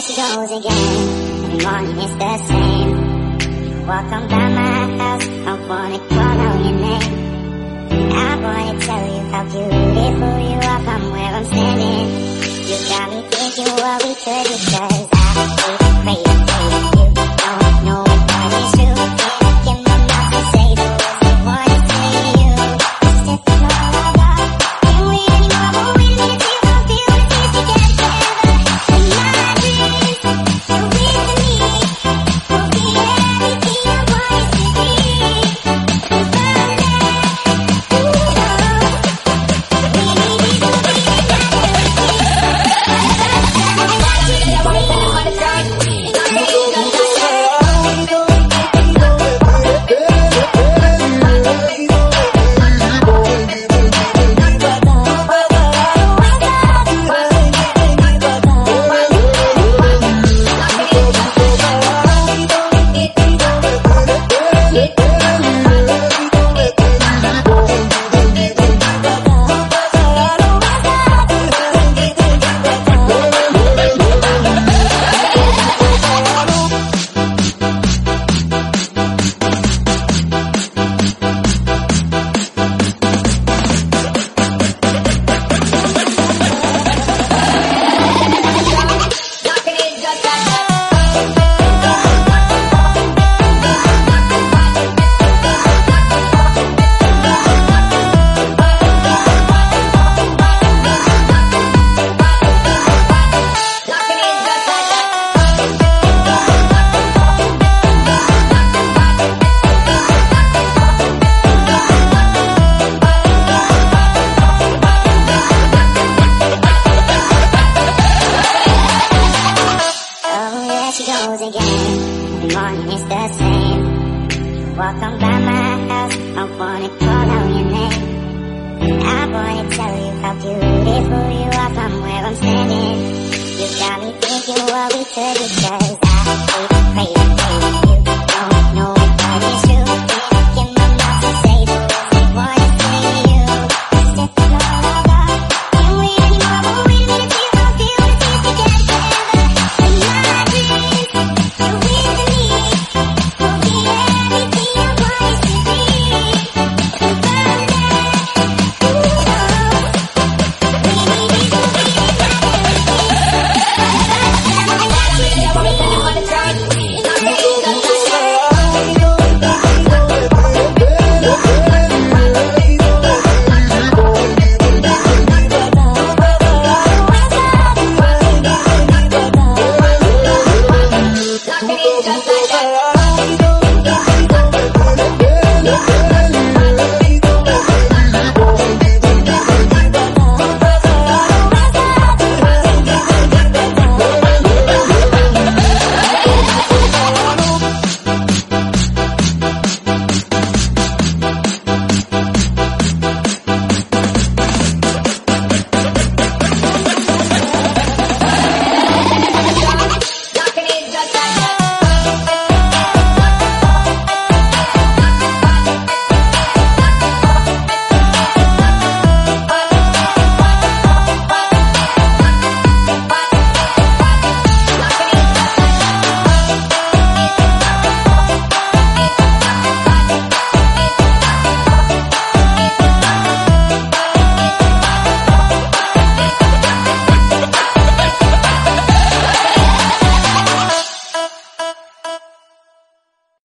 there she goes again. Every morning it's the same. You walk on by my house, I wanna call out your name. I wanna tell you how beautiful you are from where I'm standing. You got me thinking what we could do, cause I I got da. Feel crazy. goes again. Every morning it's the same. You walk on by my house, I wanna call out your name. I wanna tell you how beautiful you are from where I'm standing. You got me thinking what we could be. Oh, oh.